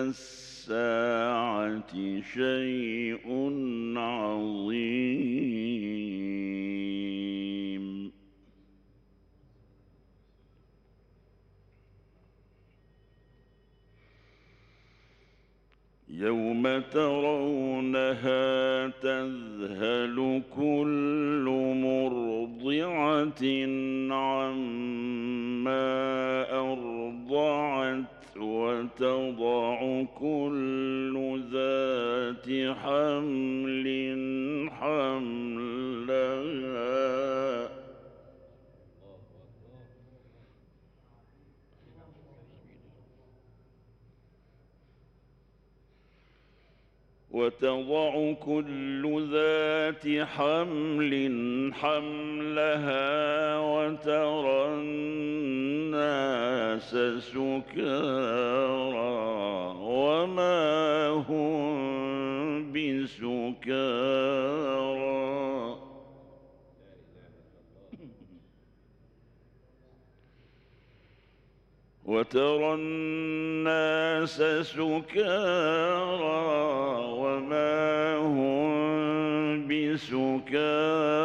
الساعة شيء عظيم. يوم ترونها تذهل كل حمل حملها. وتضع كل ذات حمل حملها وترى الناس سكارى. وما هم بسكارى وترى الناس سكارى وما هم بسكارى.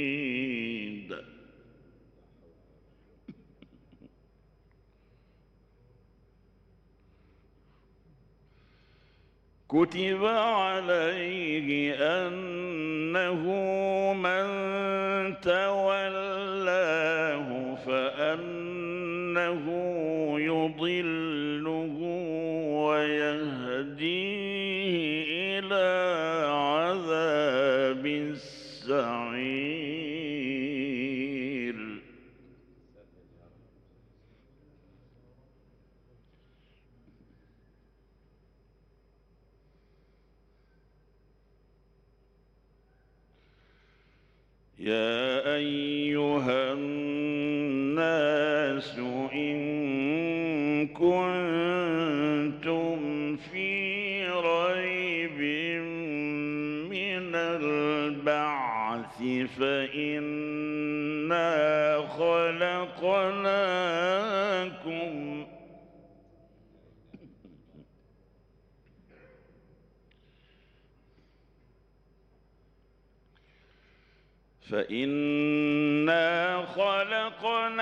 كتب عليه أنه من تولاه فأنه يضله يا أيها الناس إن كنتم في ريب من البعث فإنا خلقناكم فإنا خلقناكم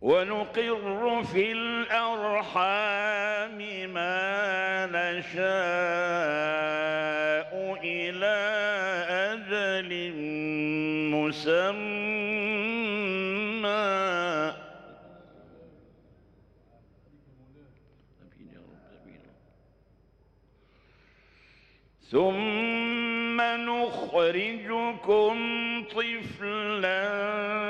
ونقر في الأرحام ما نشاء إلى أجل مسمى. ثم نخرجكم طفلا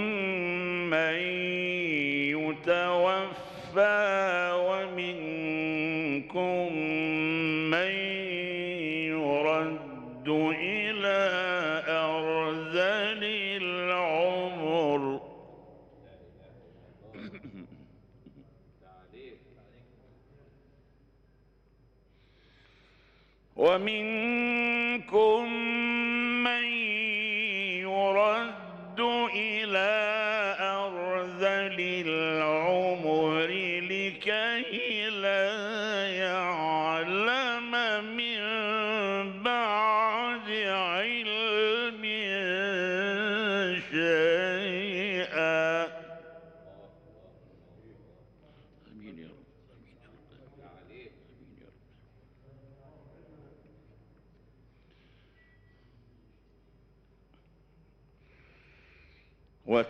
ومنكم من يرد إلى أرذل العمر لكي لا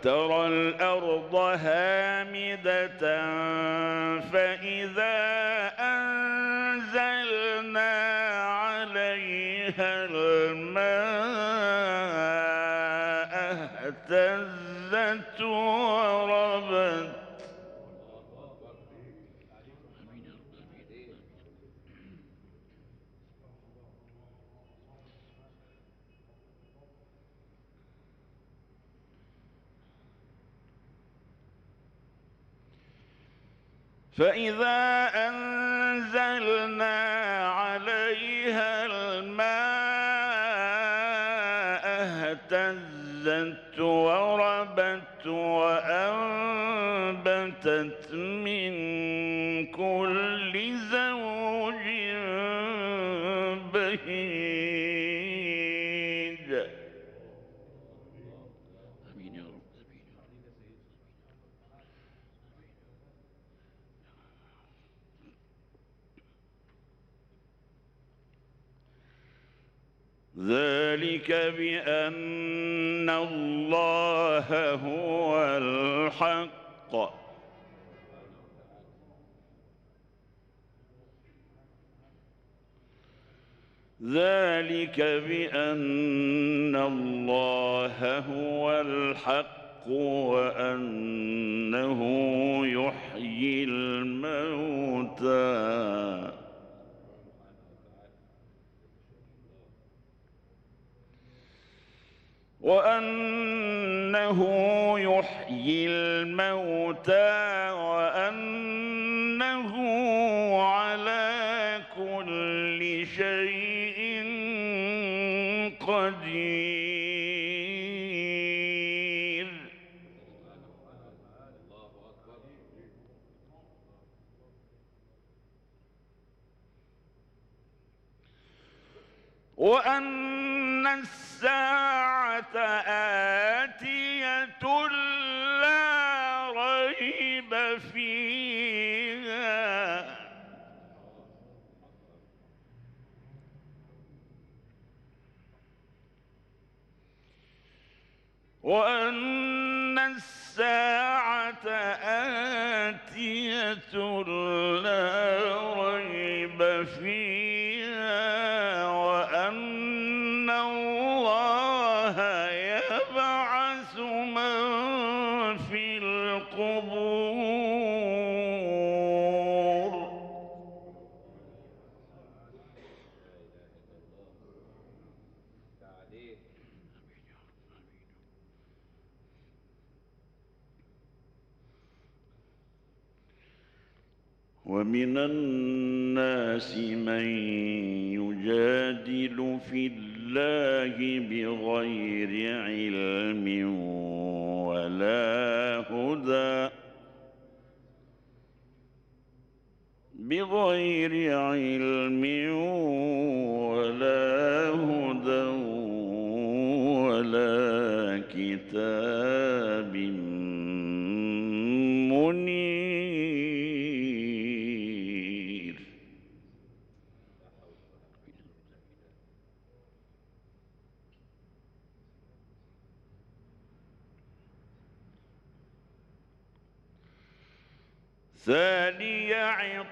وترى الأرض هامدة فإذا أنزلنا عليها الماء اهتزت وربت فإذا أنزلنا عليها الماء اهتزت وربت وأنبتت من كل زوج بهيج ذلك بأن الله هو الحق. ذلك بأن الله هو الحق وأنه يحيي الموتى. وأنه يحيي الموتى وأنه على كل شيء قدير. وأن الساعة آتية لا ريب فيها وأن الساعة آتية لا ريب فيها القبور. ومن الناس من يجادل في الله بغير علم ولا بغير علم ولا هدى ولا كتاب.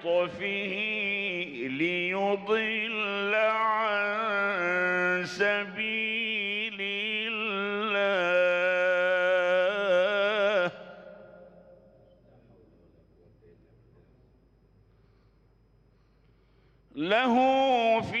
عطفه ليضل عن سبيل الله. له في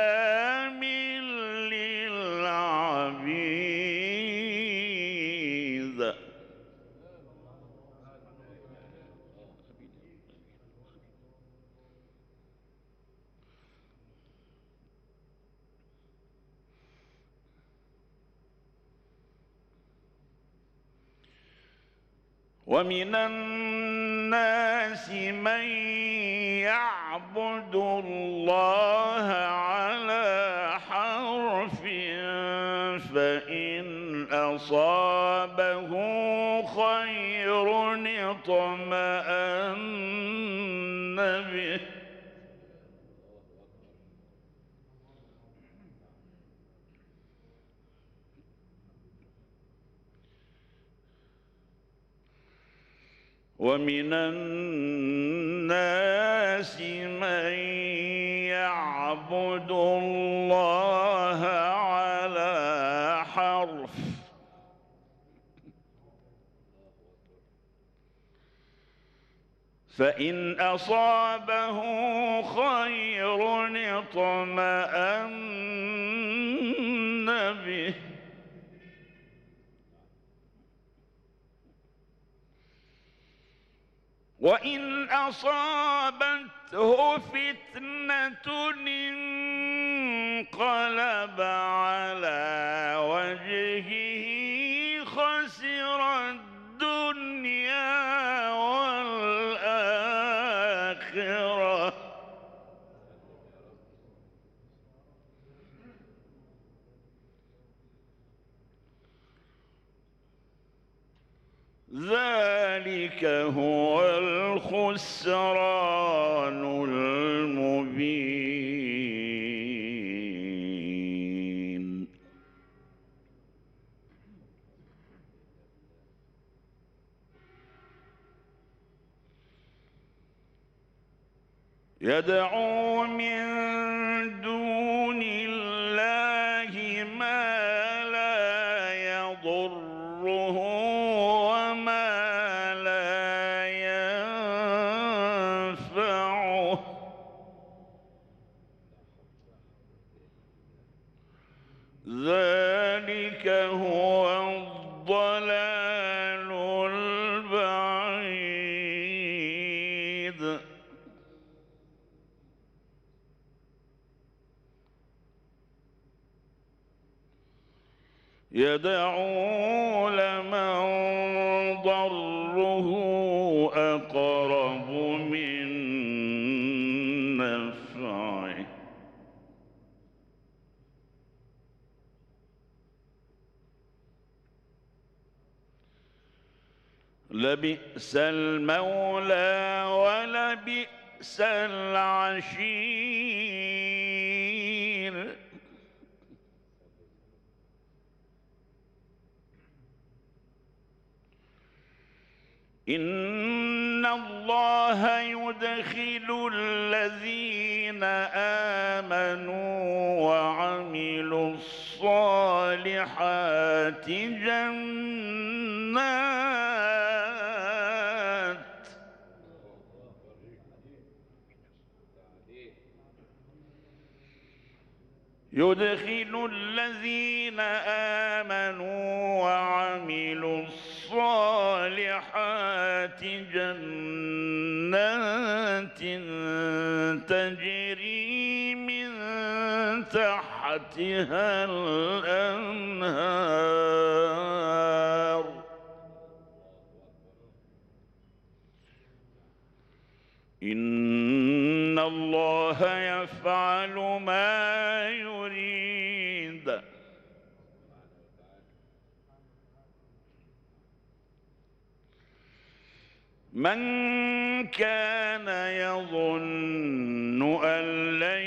ومن الناس من يعبد الله على حرف فإن أصابه خير اطمأن ومن الناس من يعبد الله على حرف. فإن أصابه خير اطمأن وإن أصابته فتنة انقلب على وجهه خسر الدنيا والآخرة. ذلك هو الخسران المبين. يدعو من دون الله ما لا يضره. لبئس المولى ولبئس العشير. إن الله يدخل الذين آمنوا وعملوا الصالحات جنات يدخل الذين آمنوا وعملوا الصالحات جنات تجري من تحتها الأنهار. إن الله يفعل ما يريد. من كان يظن أن لن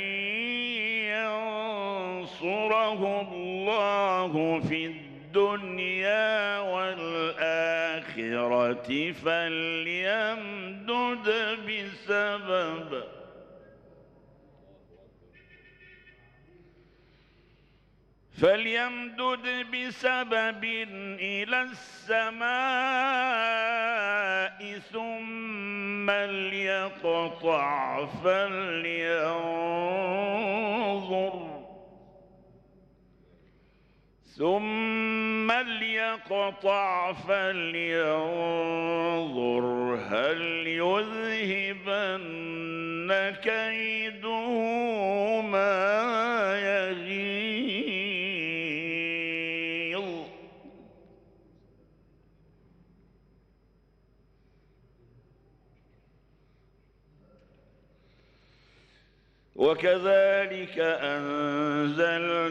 ينصره الله في الدنيا والآخرة فليمدد بسبب فليمدد بسبب إلى السماء ثم ليقطع فلينظر. ثم ليقطع فلينظر هل يذهبن كيده ما وكذلك أنزلناه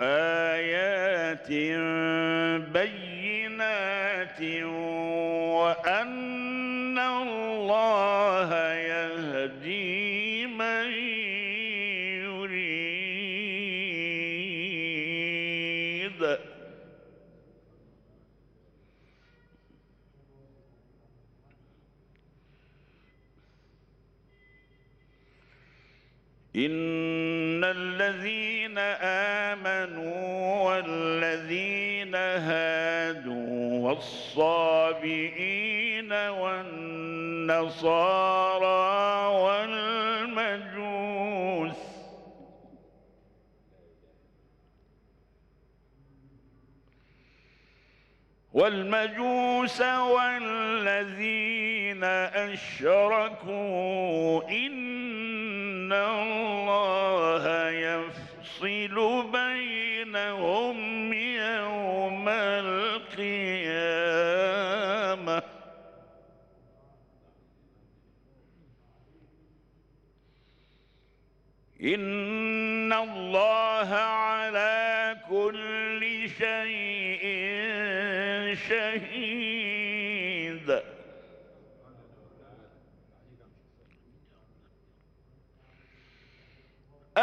آيات بينات وأن إن الذين آمنوا والذين هادوا والصابئين والنصارى والمجوس والمجوس والذين أشركوا إن الله يفصل بينهم يوم القيامة. إن الله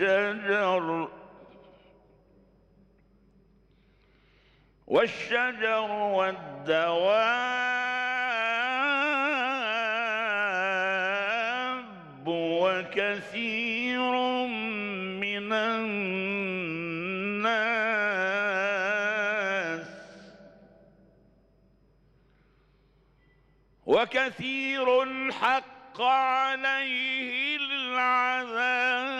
والشجر والشجر والدواب وكثير من الناس وكثير حق عليه العذاب